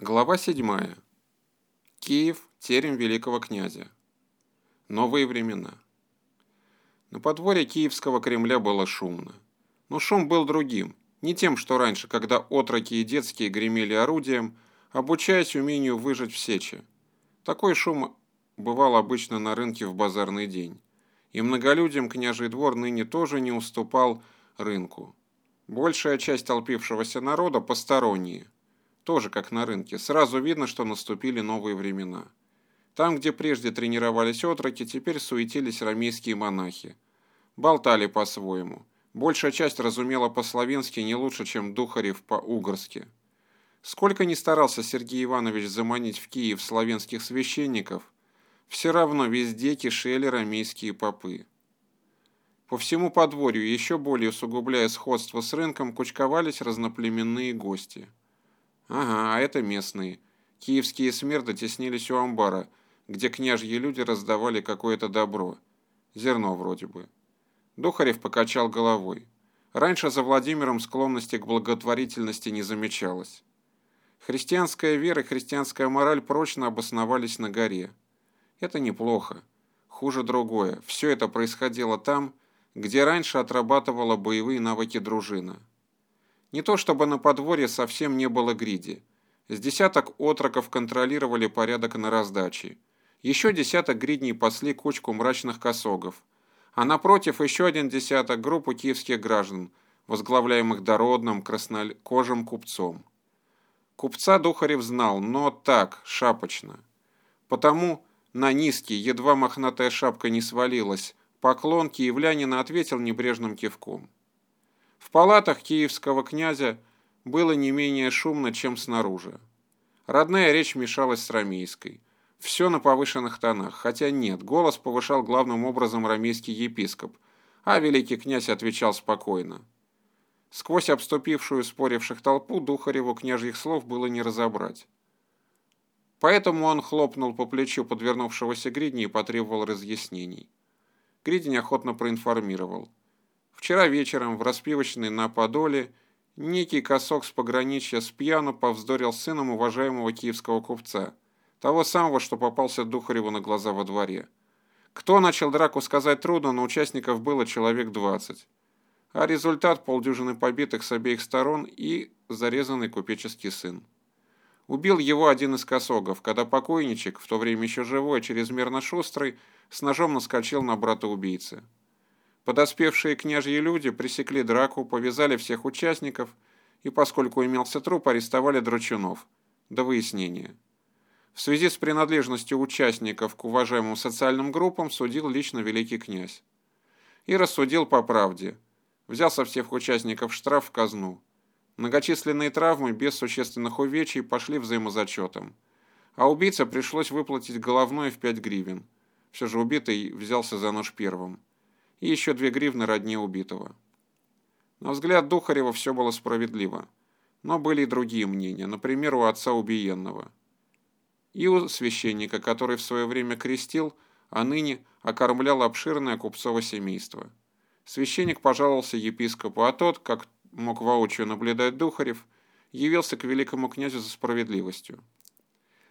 Глава 7. Киев, терем великого князя. Новые времена. На подворье Киевского Кремля было шумно. Но шум был другим, не тем, что раньше, когда отроки и детские гремели орудием, обучаясь умению выжить в сече. Такой шум бывал обычно на рынке в базарный день. И многолюдям княжий двор ныне тоже не уступал рынку. Большая часть толпившегося народа посторонние – тоже как на рынке. Сразу видно, что наступили новые времена. Там, где прежде тренировались отроки, теперь суетились рамейские монахи. Болтали по-своему. Большая часть разумела по-славянски не лучше, чем Духарев по-угорски. Сколько ни старался Сергей Иванович заманить в Киев славянских священников, все равно везде кишели рамейские попы. По всему подворью, еще более усугубляя сходство с рынком, кучковались разноплеменные гости – Ага, а это местные. Киевские смерды теснились у амбара, где княжьи люди раздавали какое-то добро. Зерно вроде бы. Духарев покачал головой. Раньше за Владимиром склонности к благотворительности не замечалось. Христианская вера и христианская мораль прочно обосновались на горе. Это неплохо. Хуже другое. Все это происходило там, где раньше отрабатывала боевые навыки дружина. Не то чтобы на подворье совсем не было гриди. С десяток отроков контролировали порядок на раздаче. Еще десяток гридней пасли кучку мрачных косогов. А напротив еще один десяток группу киевских граждан, возглавляемых дородным краснокожим купцом. Купца Духарев знал, но так, шапочно. Потому на низкий, едва мохнатая шапка не свалилась, поклон киевлянина ответил небрежным кивком. В палатах киевского князя было не менее шумно, чем снаружи. Родная речь мешалась с рамейской. Все на повышенных тонах, хотя нет, голос повышал главным образом рамейский епископ, а великий князь отвечал спокойно. Сквозь обступившую споривших толпу Духареву княжьих слов было не разобрать. Поэтому он хлопнул по плечу подвернувшегося Гридни и потребовал разъяснений. Гридень охотно проинформировал – Вчера вечером в распивочной на Подоле некий косок с пограничья с пьяну повздорил с сыном уважаемого киевского купца, того самого, что попался Духареву на глаза во дворе. Кто начал драку, сказать трудно, но участников было человек двадцать. А результат – полдюжины побитых с обеих сторон и зарезанный купеческий сын. Убил его один из косогов, когда покойничек, в то время еще живой, чрезмерно шустрый, с ножом наскочил на брата убийцы. Подоспевшие княжьи люди пресекли драку, повязали всех участников и, поскольку имелся труп, арестовали драчунов. До выяснения. В связи с принадлежностью участников к уважаемым социальным группам судил лично великий князь. И рассудил по правде. Взял со всех участников штраф в казну. Многочисленные травмы без существенных увечий пошли взаимозачетом. А убийце пришлось выплатить головное в 5 гривен. Все же убитый взялся за нож первым и еще две гривны родне убитого. На взгляд Духарева все было справедливо, но были и другие мнения, например, у отца убиенного. И у священника, который в свое время крестил, а ныне окормлял обширное купцово семейство. Священник пожаловался епископу, а тот, как мог воочию наблюдать Духарев, явился к великому князю за справедливостью.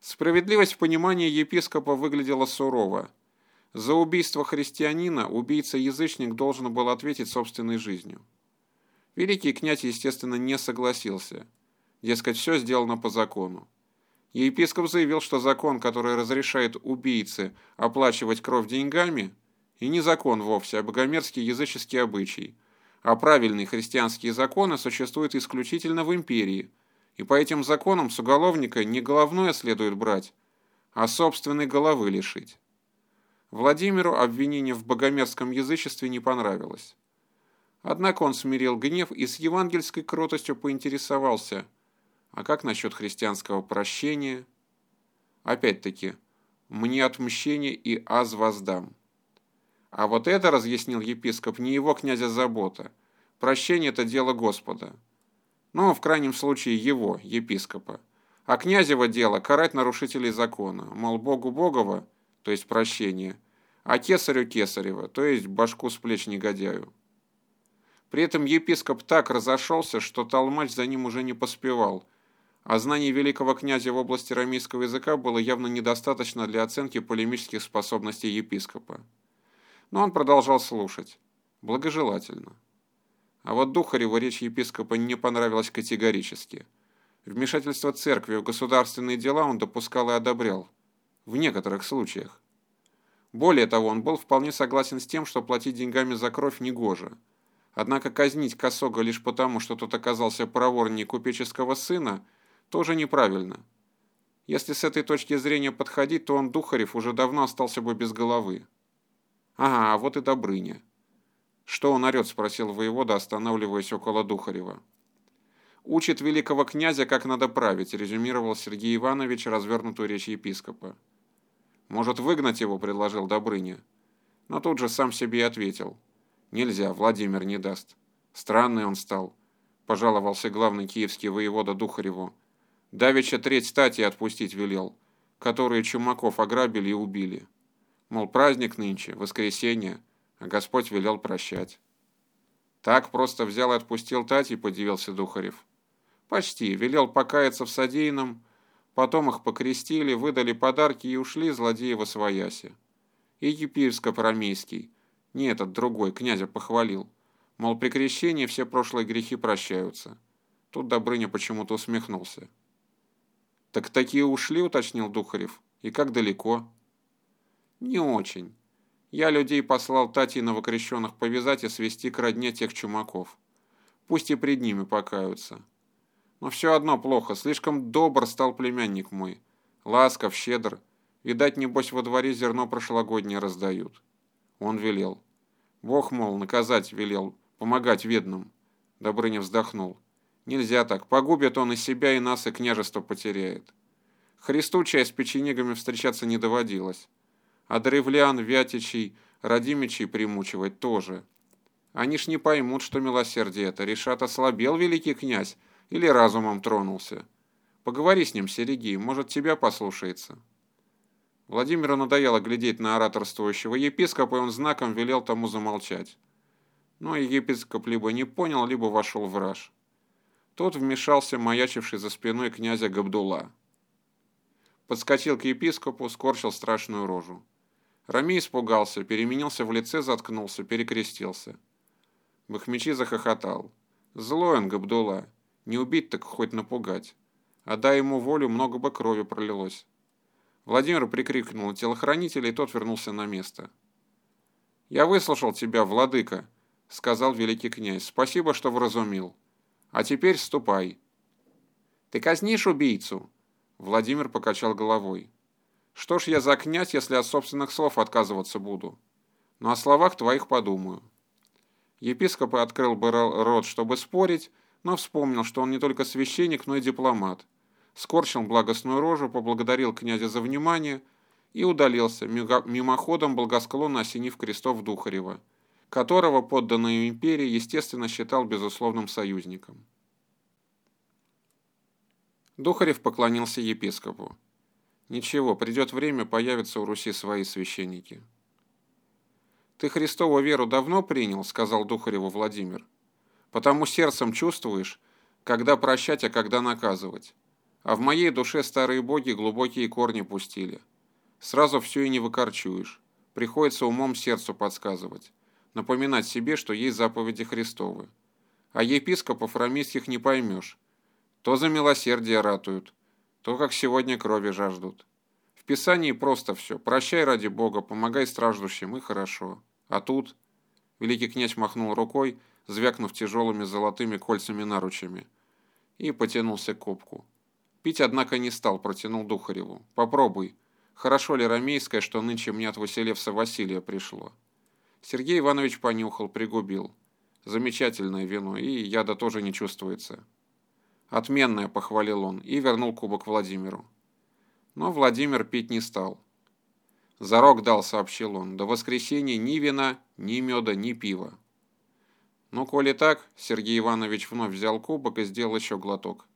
Справедливость в понимании епископа выглядела сурово, за убийство христианина убийца-язычник должен был ответить собственной жизнью. Великий князь, естественно, не согласился. Дескать, все сделано по закону. Епископ заявил, что закон, который разрешает убийце оплачивать кровь деньгами, и не закон вовсе, а богомерзкий языческий обычай, а правильные христианские законы существуют исключительно в империи, и по этим законам с уголовника не головное следует брать, а собственной головы лишить. Владимиру обвинение в богомерзком язычестве не понравилось. Однако он смирил гнев и с евангельской кротостью поинтересовался, а как насчет христианского прощения? Опять-таки, мне отмщение и аз воздам. А вот это, разъяснил епископ, не его князя забота. Прощение – это дело Господа. Ну, в крайнем случае, его, епископа. А князево дело – карать нарушителей закона. Мол, Богу Богова – то есть прощение, а кесарю кесарева, то есть башку с плеч негодяю. При этом епископ так разошелся, что толмач за ним уже не поспевал, а знаний великого князя в области рамейского языка было явно недостаточно для оценки полемических способностей епископа. Но он продолжал слушать. Благожелательно. А вот Духареву речь епископа не понравилась категорически. Вмешательство церкви в государственные дела он допускал и одобрял. В некоторых случаях. Более того, он был вполне согласен с тем, что платить деньгами за кровь негоже. Однако казнить Косога лишь потому, что тот оказался проворнее купеческого сына, тоже неправильно. Если с этой точки зрения подходить, то он, Духарев, уже давно остался бы без головы. Ага, а вот и Добрыня. «Что он орет?» – спросил воевода, останавливаясь около Духарева. «Учит великого князя, как надо править», – резюмировал Сергей Иванович развернутую речь епископа. «Может, выгнать его?» – предложил Добрыня. Но тут же сам себе и ответил. «Нельзя, Владимир не даст. Странный он стал», – пожаловался главный киевский воевода Духареву. «Давеча треть стати отпустить велел, которые Чумаков ограбили и убили. Мол, праздник нынче, воскресенье, а Господь велел прощать. Так просто взял и отпустил Тати, подивился Духарев. Почти, велел покаяться в содеянном, потом их покрестили, выдали подарки и ушли злодеи во свояси. И епископ-рамейский, не этот другой, князя похвалил. Мол, при крещении все прошлые грехи прощаются. Тут Добрыня почему-то усмехнулся. «Так такие ушли», — уточнил Духарев. «И как далеко?» «Не очень. Я людей послал Тати новокрещенных повязать и свести к родне тех чумаков. Пусть и пред ними покаются. Но все одно плохо, слишком добр стал племянник мой. Ласков, щедр. Видать, небось, во дворе зерно прошлогоднее раздают. Он велел. Бог, мол, наказать велел, помогать ведным. Добрыня вздохнул. Нельзя так, погубит он и себя, и нас, и княжество потеряет. Христу чай с печенегами встречаться не доводилось а древлян, вятичей, родимичей примучивать тоже. Они ж не поймут, что милосердие это, решат, ослабел великий князь или разумом тронулся. Поговори с ним, Серегий, может, тебя послушается». Владимиру надоело глядеть на ораторствующего епископа, и он знаком велел тому замолчать. Но епископ либо не понял, либо вошел в раж. Тот вмешался маячивший за спиной князя Габдула. Подскочил к епископу, скорчил страшную рожу. Рами испугался, переменился в лице, заткнулся, перекрестился. Бахмечи захохотал. Злой он, Габдула. Не убить, так хоть напугать. А дай ему волю, много бы крови пролилось. Владимир прикрикнул телохранителя, и тот вернулся на место. «Я выслушал тебя, владыка», — сказал великий князь. «Спасибо, что вразумил. А теперь ступай». «Ты казнишь убийцу?» Владимир покачал головой. Что ж я за князь, если от собственных слов отказываться буду? Но о словах твоих подумаю. Епископ открыл бы рот, чтобы спорить, но вспомнил, что он не только священник, но и дипломат. Скорчил благостную рожу, поблагодарил князя за внимание и удалился, мимоходом благосклонно осенив крестов Духарева, которого подданную империи, естественно, считал безусловным союзником. Духарев поклонился епископу. Ничего, придет время, появятся у Руси свои священники. «Ты Христову веру давно принял?» – сказал Духареву Владимир. «Потому сердцем чувствуешь, когда прощать, а когда наказывать. А в моей душе старые боги глубокие корни пустили. Сразу все и не выкорчуешь. Приходится умом сердцу подсказывать. Напоминать себе, что есть заповеди Христовы. А епископов рамийских не поймешь. То за милосердие ратуют, то, как сегодня, крови жаждут. В Писании просто все. Прощай ради Бога, помогай страждущим, и хорошо. А тут... Великий князь махнул рукой, звякнув тяжелыми золотыми кольцами наручами, и потянулся к кубку. Пить, однако, не стал, протянул Духареву. «Попробуй. Хорошо ли рамейское, что нынче мне от Василевса Василия пришло?» Сергей Иванович понюхал, пригубил. «Замечательное вино, и яда тоже не чувствуется». «Отменное», — похвалил он, и вернул кубок Владимиру. Но Владимир пить не стал. «Зарок дал», — сообщил он, — «до воскресенья ни вина, ни меда, ни пива». «Ну, коли так», — Сергей Иванович вновь взял кубок и сделал еще глоток.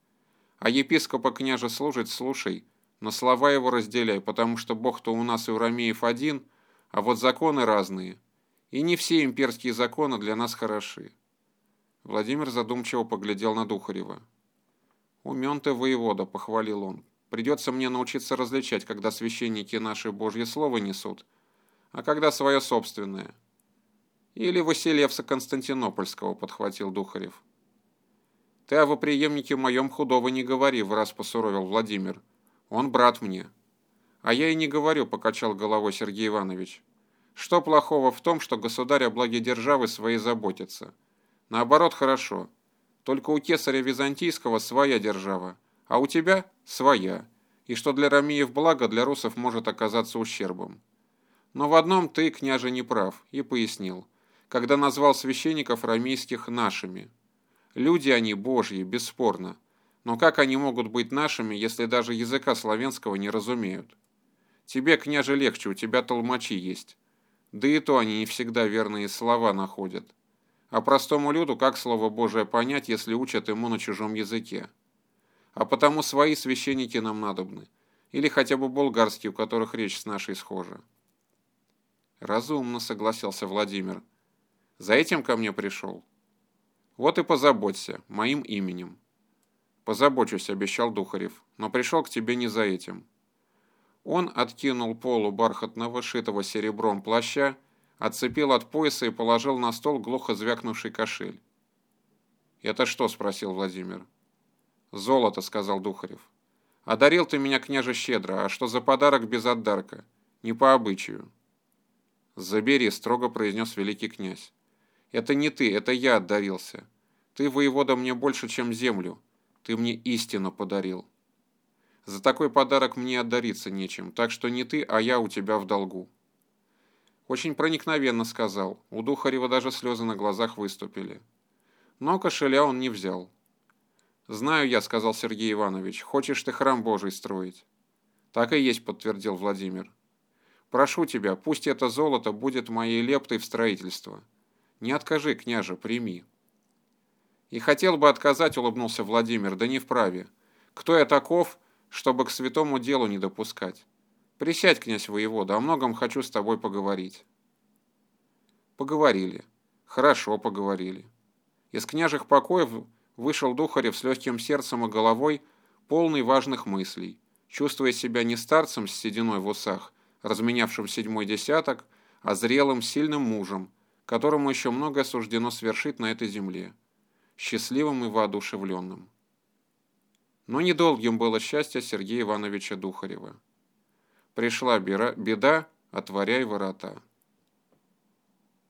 «А епископа княже служить слушай, но слова его разделяй, потому что Бог-то у нас и у Ромеев один, а вот законы разные, и не все имперские законы для нас хороши». Владимир задумчиво поглядел на Духарева. «Умен ты, воевода», — похвалил он. «Придется мне научиться различать, когда священники наши Божье Слово несут, а когда свое собственное». «Или Василевса Константинопольского», — подхватил Духарев. «Ты о воприемнике моем худого не говори», — в раз посуровил Владимир. «Он брат мне». «А я и не говорю», — покачал головой Сергей Иванович. «Что плохого в том, что государь о благе державы своей заботится? Наоборот, хорошо. Только у кесаря Византийского своя держава, а у тебя своя, и что для ромеев благо, для русов может оказаться ущербом. Но в одном ты, княже, не прав, и пояснил, когда назвал священников ромейских нашими. Люди они божьи, бесспорно, но как они могут быть нашими, если даже языка славянского не разумеют? Тебе, княже, легче, у тебя толмачи есть. Да и то они не всегда верные слова находят. А простому люду как Слово Божие понять, если учат ему на чужом языке? А потому свои священники нам надобны. Или хотя бы болгарские, у которых речь с нашей схожа. Разумно, согласился Владимир. За этим ко мне пришел. Вот и позаботься, моим именем. Позабочусь, обещал Духарев, но пришел к тебе не за этим. Он откинул полу бархатного, шитого серебром плаща отцепил от пояса и положил на стол глухо звякнувший кошель. «Это что?» – спросил Владимир. «Золото», – сказал Духарев. «Одарил ты меня, княже, щедро, а что за подарок без отдарка? Не по обычаю». «Забери», – строго произнес великий князь. «Это не ты, это я отдарился. Ты, воевода, мне больше, чем землю. Ты мне истину подарил. За такой подарок мне отдариться нечем, так что не ты, а я у тебя в долгу». Очень проникновенно сказал. У Духарева даже слезы на глазах выступили. Но кошеля он не взял. «Знаю я», — сказал Сергей Иванович, — «хочешь ты храм Божий строить?» «Так и есть», — подтвердил Владимир. «Прошу тебя, пусть это золото будет моей лептой в строительство. Не откажи, княже, прими». «И хотел бы отказать», — улыбнулся Владимир, — «да не вправе. Кто я таков, чтобы к святому делу не допускать?» Присядь, князь воевода, о многом хочу с тобой поговорить. Поговорили. Хорошо поговорили. Из княжих покоев вышел Духарев с легким сердцем и головой, полный важных мыслей, чувствуя себя не старцем с сединой в усах, разменявшим седьмой десяток, а зрелым, сильным мужем, которому еще многое суждено свершить на этой земле, счастливым и воодушевленным. Но недолгим было счастье Сергея Ивановича Духарева. Пришла беда, отворяй ворота.